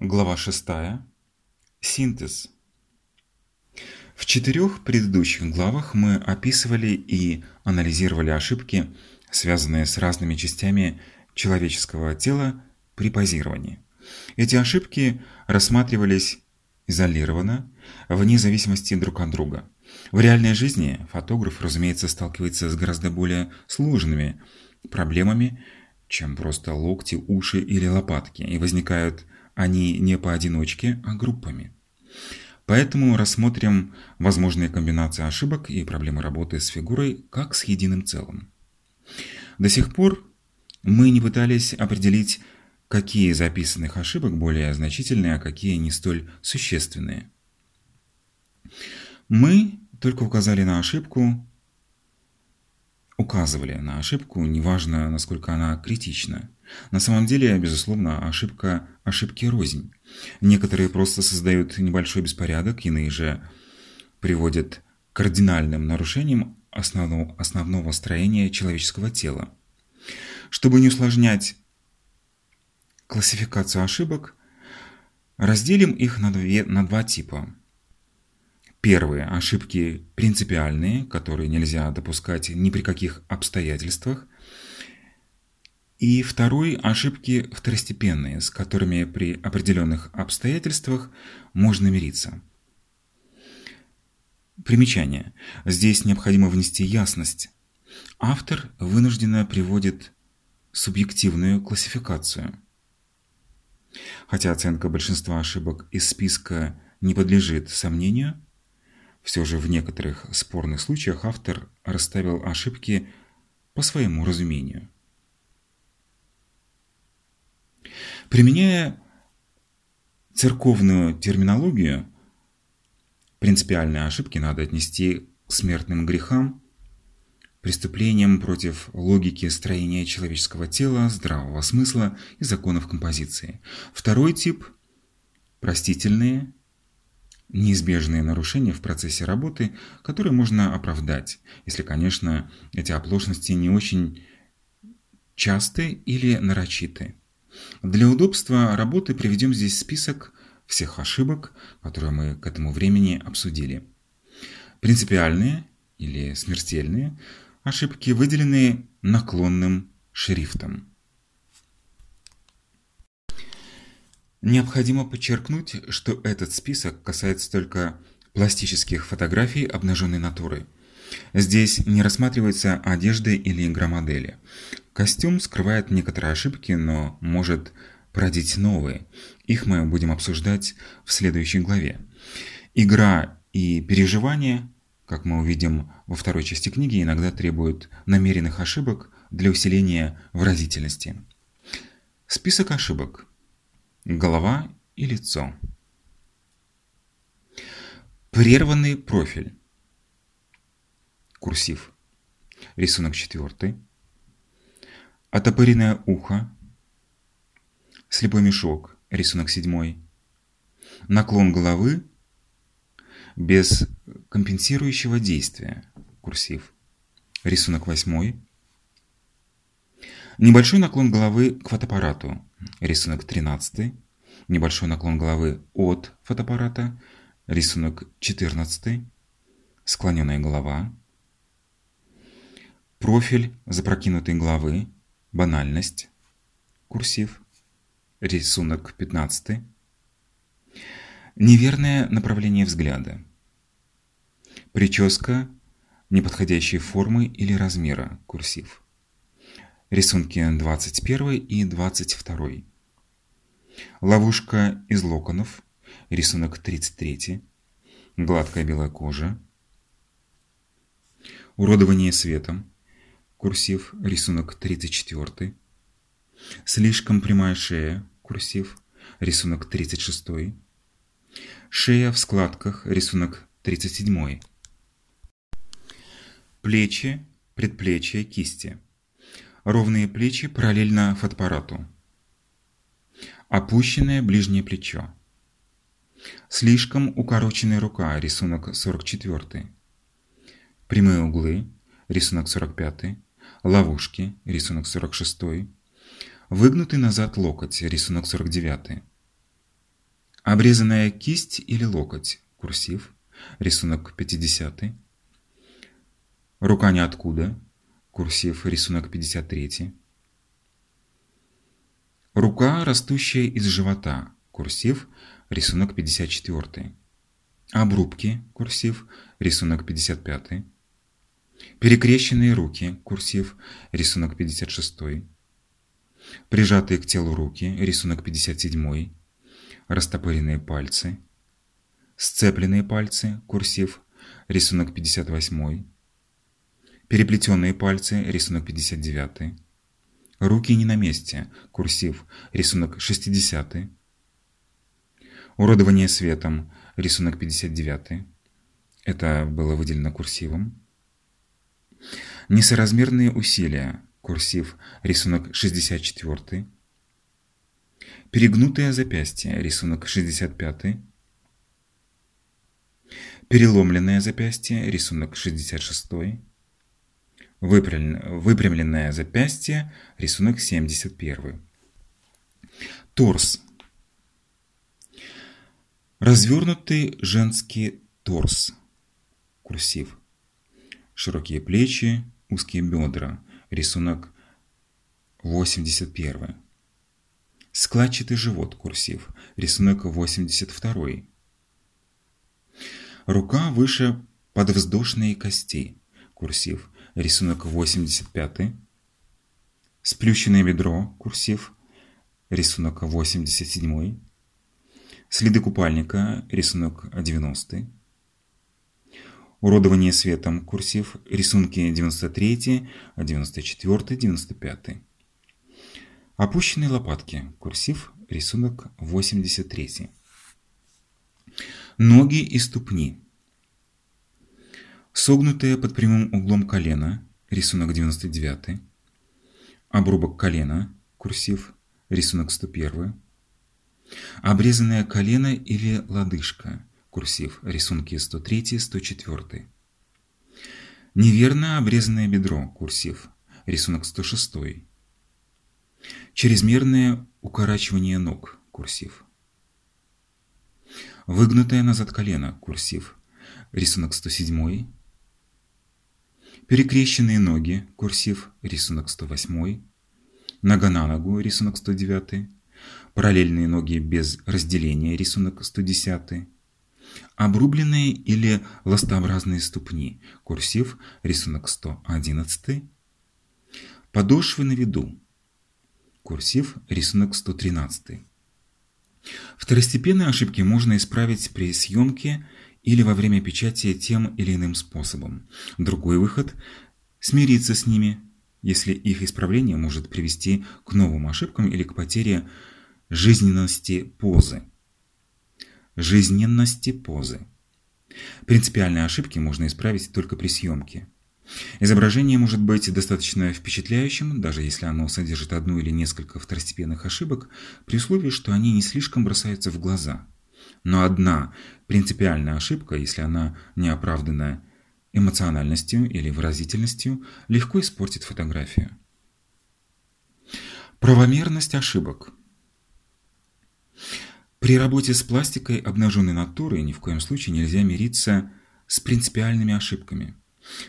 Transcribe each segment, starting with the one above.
Глава 6. Синтез. В четырех предыдущих главах мы описывали и анализировали ошибки, связанные с разными частями человеческого тела при позировании. Эти ошибки рассматривались изолированно, вне зависимости друг от друга. В реальной жизни фотограф, разумеется, сталкивается с гораздо более сложными проблемами, чем просто локти, уши или лопатки, и возникают они не поодиночке, а группами. Поэтому рассмотрим возможные комбинации ошибок и проблемы работы с фигурой как с единым целым. До сих пор мы не пытались определить, какие из записанных ошибок более значительные, а какие не столь существенные. Мы только указали на ошибку, указывали на ошибку, неважно, насколько она критична. На самом деле, безусловно, ошибка ошибки рознь. Некоторые просто создают небольшой беспорядок, иные же приводят к кардинальным нарушениям основного, основного строения человеческого тела. Чтобы не усложнять классификацию ошибок, разделим их на, две, на два типа – Первые – ошибки принципиальные, которые нельзя допускать ни при каких обстоятельствах. И второй – ошибки второстепенные, с которыми при определенных обстоятельствах можно мириться. Примечание. Здесь необходимо внести ясность. Автор вынужденно приводит субъективную классификацию. Хотя оценка большинства ошибок из списка не подлежит сомнению – все же в некоторых спорных случаях автор расставил ошибки по своему разумению. Применяя церковную терминологию, принципиальные ошибки надо отнести к смертным грехам, преступлениям против логики строения человеческого тела, здравого смысла и законов композиции. Второй тип – простительные неизбежные нарушения в процессе работы, которые можно оправдать, если, конечно, эти оплошности не очень часты или нарочиты. Для удобства работы приведем здесь список всех ошибок, которые мы к этому времени обсудили. Принципиальные или смертельные ошибки выделены наклонным шрифтом. Необходимо подчеркнуть, что этот список касается только пластических фотографий обнаженной натуры. Здесь не рассматриваются одежды или игромодели. Костюм скрывает некоторые ошибки, но может породить новые. Их мы будем обсуждать в следующей главе. Игра и переживания, как мы увидим во второй части книги, иногда требуют намеренных ошибок для усиления выразительности. Список ошибок – голова и лицо. Прерванный профиль. Курсив. Рисунок четвертый. Отопыренное ухо. Слепой мешок. Рисунок седьмой. Наклон головы без компенсирующего действия. Курсив. Рисунок восьмой. Небольшой наклон головы к фотоаппарату. Рисунок 13. Небольшой наклон головы от фотоаппарата. Рисунок 14. Склоненная голова. Профиль запрокинутой головы. Банальность. Курсив. Рисунок 15. Неверное направление взгляда. Прическа неподходящей формы или размера. Курсив рисунки 21 и 22. Ловушка из локонов, рисунок 33. Гладкая белая кожа. Уродование светом, курсив, рисунок 34. Слишком прямая шея, курсив, рисунок 36. Шея в складках, рисунок 37. Плечи, предплечья, кисти ровные плечи параллельно фотоаппарату. Опущенное ближнее плечо. Слишком укороченная рука, рисунок 44. Прямые углы, рисунок 45. Ловушки, рисунок 46. Выгнутый назад локоть, рисунок 49. Обрезанная кисть или локоть, курсив, рисунок 50. Рука ниоткуда, курсив, рисунок 53. Рука, растущая из живота, курсив, рисунок 54. Обрубки, курсив, рисунок 55. Перекрещенные руки, курсив, рисунок 56. Прижатые к телу руки, рисунок 57. Растопыренные пальцы. Сцепленные пальцы, курсив, рисунок 58. Переплетенные пальцы, рисунок 59. Руки не на месте, курсив, рисунок 60. Уродование светом, рисунок 59. Это было выделено курсивом. Несоразмерные усилия, курсив, рисунок 64. Перегнутое запястье, рисунок 65. Переломленное запястье, рисунок 66. Выпрямленное запястье, рисунок 71. Торс. Развернутый женский торс. Курсив. Широкие плечи, узкие бедра. Рисунок 81. Складчатый живот. Курсив. Рисунок 82. Рука выше подвздошные кости. Курсив. Рисунок 85. Сплющенное бедро. Курсив. Рисунок 87. Следы купальника. Рисунок 90. Уродование светом. Курсив. Рисунки 93, 94, 95. Опущенные лопатки. Курсив. Рисунок 83. Ноги и ступни. Согнутые под прямым углом колено, рисунок 99. Обрубок колена, курсив, рисунок 101. Обрезанное колено или лодыжка, курсив, рисунки 103-104. Неверно обрезанное бедро, курсив, рисунок 106. Чрезмерное укорачивание ног, курсив. Выгнутое назад колено, курсив, рисунок 107. Перекрещенные ноги, курсив, рисунок 108. Нога на ногу, рисунок 109. Параллельные ноги без разделения, рисунок 110. Обрубленные или ластообразные ступни, курсив, рисунок 111. Подошвы на виду, курсив, рисунок 113. Второстепенные ошибки можно исправить при съемке или во время печати тем или иным способом. Другой выход – смириться с ними, если их исправление может привести к новым ошибкам или к потере жизненности позы. Жизненности позы. Принципиальные ошибки можно исправить только при съемке. Изображение может быть достаточно впечатляющим, даже если оно содержит одну или несколько второстепенных ошибок, при условии, что они не слишком бросаются в глаза. Но одна принципиальная ошибка, если она не оправдана эмоциональностью или выразительностью, легко испортит фотографию. Правомерность ошибок. При работе с пластикой обнаженной натуры ни в коем случае нельзя мириться с принципиальными ошибками –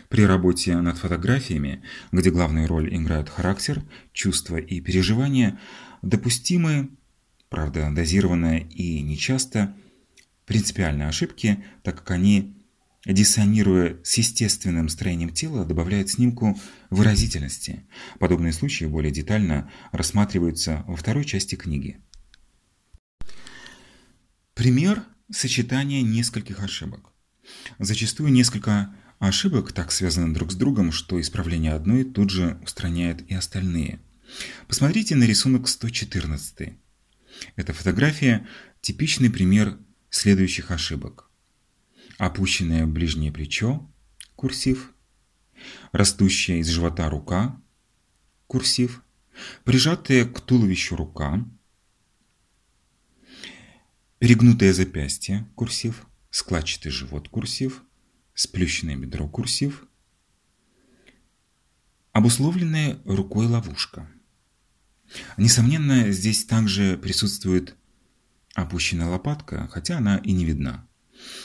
при работе над фотографиями, где главную роль играют характер, чувства и переживания, допустимы, правда дозированные и нечасто, принципиальные ошибки, так как они, диссонируя с естественным строением тела, добавляют снимку выразительности. Подобные случаи более детально рассматриваются во второй части книги. Пример сочетания нескольких ошибок. Зачастую несколько ошибок так связаны друг с другом, что исправление одной тут же устраняет и остальные. Посмотрите на рисунок 114. Эта фотография – типичный пример следующих ошибок. Опущенное ближнее плечо, курсив, растущая из живота рука, курсив, прижатая к туловищу рука, перегнутое запястье, курсив, складчатый живот, курсив, сплющенное бедро курсив, обусловленная рукой ловушка. Несомненно, здесь также присутствует опущенная лопатка, хотя она и не видна.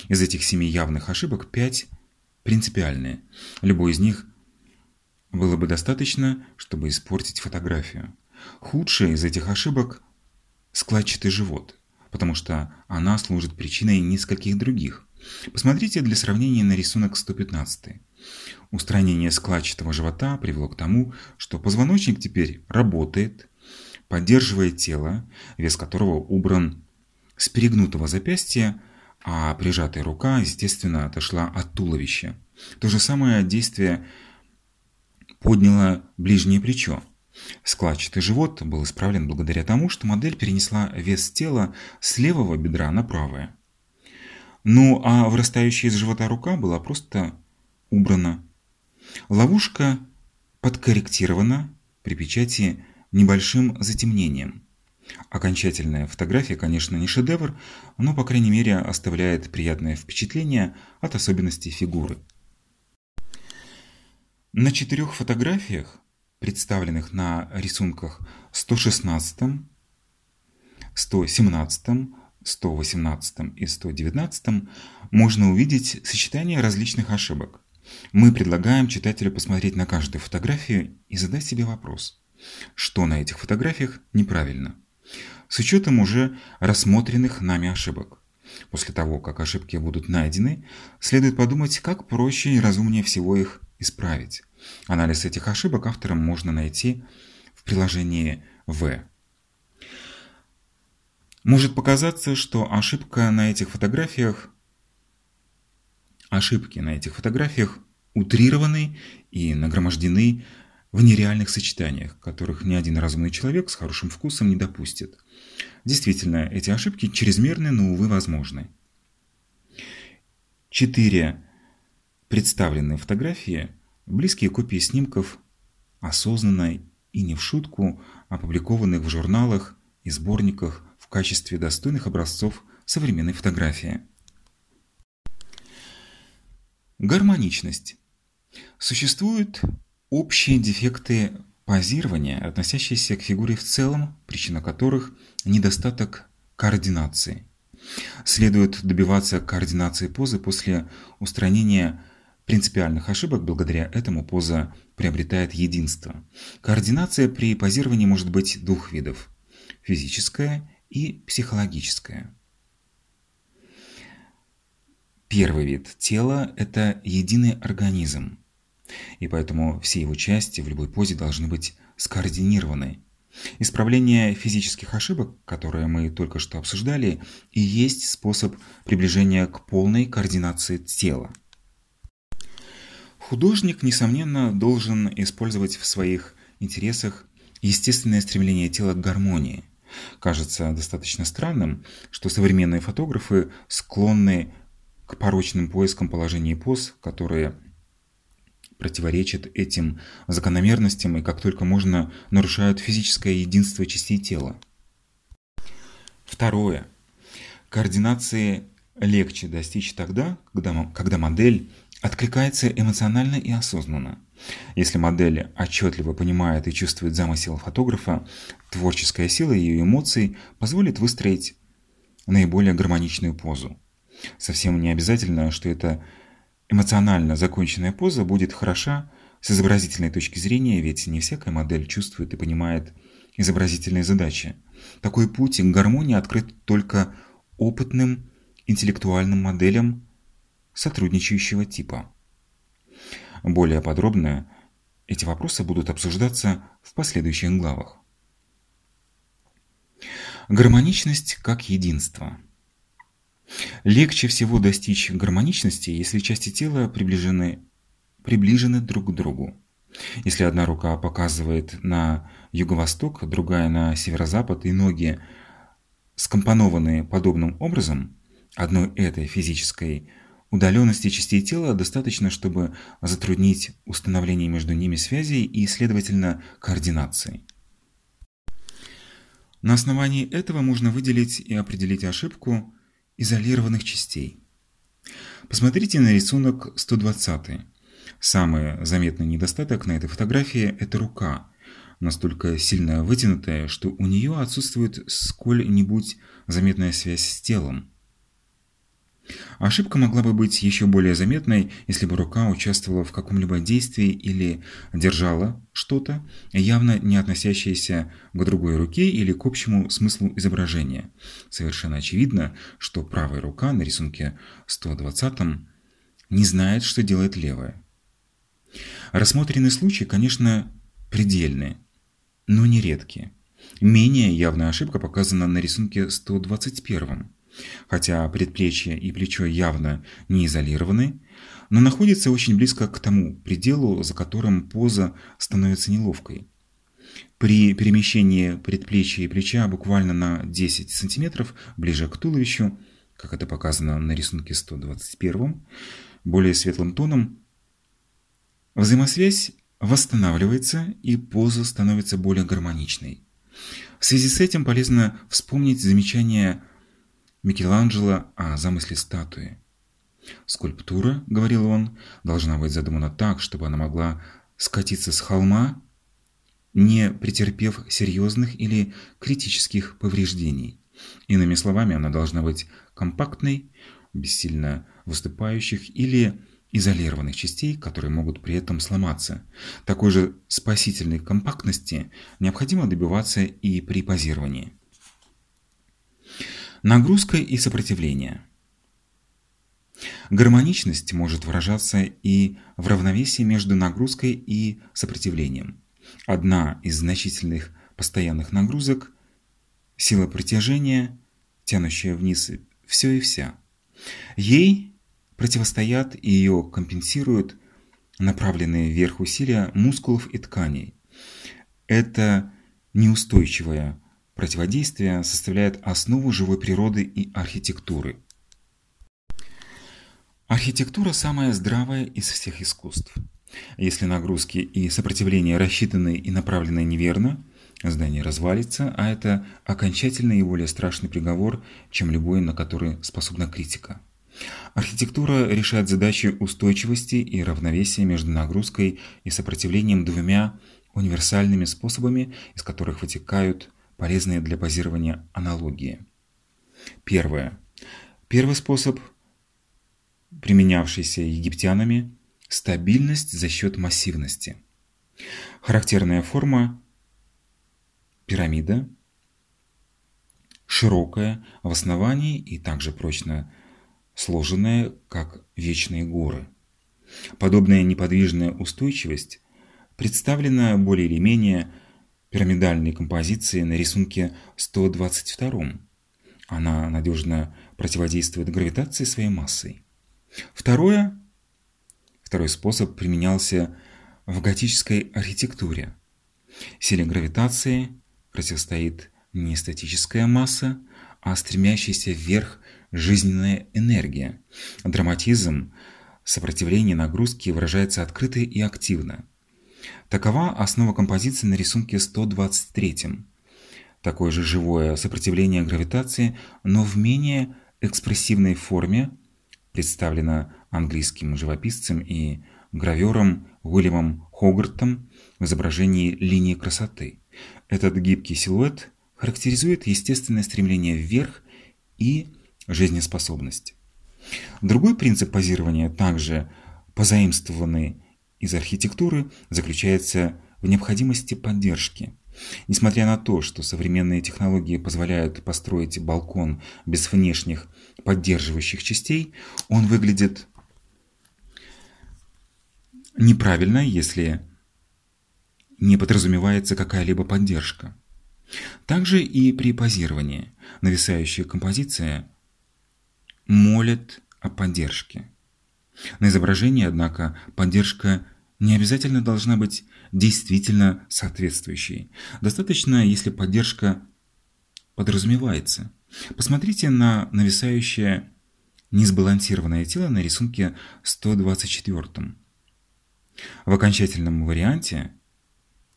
Из этих семи явных ошибок пять принципиальные. Любой из них было бы достаточно, чтобы испортить фотографию. Худшая из этих ошибок – складчатый живот, потому что она служит причиной нескольких других. Посмотрите для сравнения на рисунок 115. Устранение складчатого живота привело к тому, что позвоночник теперь работает, поддерживая тело, вес которого убран с перегнутого запястья, а прижатая рука, естественно, отошла от туловища. То же самое действие подняло ближнее плечо. Складчатый живот был исправлен благодаря тому, что модель перенесла вес тела с левого бедра на правое. Ну а вырастающая из живота рука была просто убрана. Ловушка подкорректирована при печати небольшим затемнением. Окончательная фотография, конечно, не шедевр, но, по крайней мере, оставляет приятное впечатление от особенностей фигуры. На четырех фотографиях, представленных на рисунках 116, 117, 118 и 119, можно увидеть сочетание различных ошибок. Мы предлагаем читателю посмотреть на каждую фотографию и задать себе вопрос, что на этих фотографиях неправильно с учетом уже рассмотренных нами ошибок. После того, как ошибки будут найдены, следует подумать, как проще и разумнее всего их исправить. Анализ этих ошибок авторам можно найти в приложении В. Может показаться, что ошибка на этих фотографиях ошибки на этих фотографиях утрированы и нагромождены в нереальных сочетаниях, которых ни один разумный человек с хорошим вкусом не допустит. Действительно, эти ошибки чрезмерны, но, увы, возможны. Четыре представленные фотографии – близкие копии снимков, осознанно и не в шутку, опубликованных в журналах и сборниках в качестве достойных образцов современной фотографии. Гармоничность. Существуют общие дефекты позирования, относящиеся к фигуре в целом, причина которых – недостаток координации. Следует добиваться координации позы после устранения принципиальных ошибок, благодаря этому поза приобретает единство. Координация при позировании может быть двух видов – физическая и психологическая. Первый вид тела – это единый организм и поэтому все его части в любой позе должны быть скоординированы. Исправление физических ошибок, которые мы только что обсуждали, и есть способ приближения к полной координации тела. Художник, несомненно, должен использовать в своих интересах естественное стремление тела к гармонии. Кажется достаточно странным, что современные фотографы склонны к порочным поискам положений поз, которые противоречат этим закономерностям и как только можно нарушают физическое единство частей тела. Второе. Координации легче достичь тогда, когда, когда модель откликается эмоционально и осознанно. Если модель отчетливо понимает и чувствует замысел фотографа, творческая сила ее эмоций позволит выстроить наиболее гармоничную позу. Совсем не обязательно, что это Эмоционально законченная поза будет хороша с изобразительной точки зрения, ведь не всякая модель чувствует и понимает изобразительные задачи. Такой путь к гармонии открыт только опытным интеллектуальным моделям сотрудничающего типа. Более подробно эти вопросы будут обсуждаться в последующих главах. Гармоничность как единство – Легче всего достичь гармоничности, если части тела приближены, приближены друг к другу. Если одна рука показывает на юго-восток, другая на северо-запад и ноги скомпонованы подобным образом, одной этой физической удаленности частей тела достаточно, чтобы затруднить установление между ними связей и, следовательно, координации. На основании этого можно выделить и определить ошибку изолированных частей. Посмотрите на рисунок 120. Самый заметный недостаток на этой фотографии – это рука. настолько сильно вытянутая, что у нее отсутствует сколь-нибудь заметная связь с телом. Ошибка могла бы быть еще более заметной, если бы рука участвовала в каком-либо действии или держала что-то, явно не относящееся к другой руке или к общему смыслу изображения. Совершенно очевидно, что правая рука на рисунке 120 не знает, что делает левая. Рассмотренные случаи, конечно, предельные, но не редкие. Менее явная ошибка показана на рисунке 121 хотя предплечье и плечо явно не изолированы, но находится очень близко к тому пределу, за которым поза становится неловкой. При перемещении предплечья и плеча буквально на 10 см ближе к туловищу, как это показано на рисунке 121, более светлым тоном, взаимосвязь восстанавливается и поза становится более гармоничной. В связи с этим полезно вспомнить замечание Микеланджело о замысле статуи. «Скульптура, — говорил он, — должна быть задумана так, чтобы она могла скатиться с холма, не претерпев серьезных или критических повреждений. Иными словами, она должна быть компактной, без сильно выступающих или изолированных частей, которые могут при этом сломаться. Такой же спасительной компактности необходимо добиваться и при позировании. Нагрузка и сопротивление. Гармоничность может выражаться и в равновесии между нагрузкой и сопротивлением. Одна из значительных постоянных нагрузок – сила притяжения, тянущая вниз все и вся. Ей противостоят и ее компенсируют направленные вверх усилия мускулов и тканей. Это неустойчивая Противодействие составляет основу живой природы и архитектуры. Архитектура самая здравая из всех искусств. Если нагрузки и сопротивление рассчитаны и направлены неверно, здание развалится, а это окончательный и более страшный приговор, чем любой, на который способна критика. Архитектура решает задачи устойчивости и равновесия между нагрузкой и сопротивлением двумя универсальными способами, из которых вытекают полезные для позирования аналогии. Первое. Первый способ, применявшийся египтянами – стабильность за счет массивности. Характерная форма – пирамида, широкая в основании и также прочно сложенная, как вечные горы. Подобная неподвижная устойчивость представлена более или менее пирамидальной композиции на рисунке 122. Она надежно противодействует гравитации своей массой. Второе. Второй способ применялся в готической архитектуре. Силе гравитации противостоит не статическая масса, а стремящаяся вверх жизненная энергия. Драматизм, сопротивление нагрузки выражается открыто и активно. Такова основа композиции на рисунке 123. Такое же живое сопротивление гравитации, но в менее экспрессивной форме представлено английским живописцем и гравером Уильямом Хогартом в изображении линии красоты. Этот гибкий силуэт характеризует естественное стремление вверх и жизнеспособность. Другой принцип позирования, также позаимствованный из архитектуры заключается в необходимости поддержки. Несмотря на то, что современные технологии позволяют построить балкон без внешних поддерживающих частей, он выглядит неправильно, если не подразумевается какая-либо поддержка. Также и при позировании нависающая композиция молит о поддержке. На изображении, однако, поддержка не обязательно должна быть действительно соответствующей. Достаточно, если поддержка подразумевается. Посмотрите на нависающее несбалансированное тело на рисунке 124. В окончательном варианте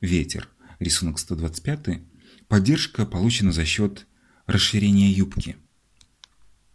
«Ветер» рисунок 125 поддержка получена за счет расширения юбки.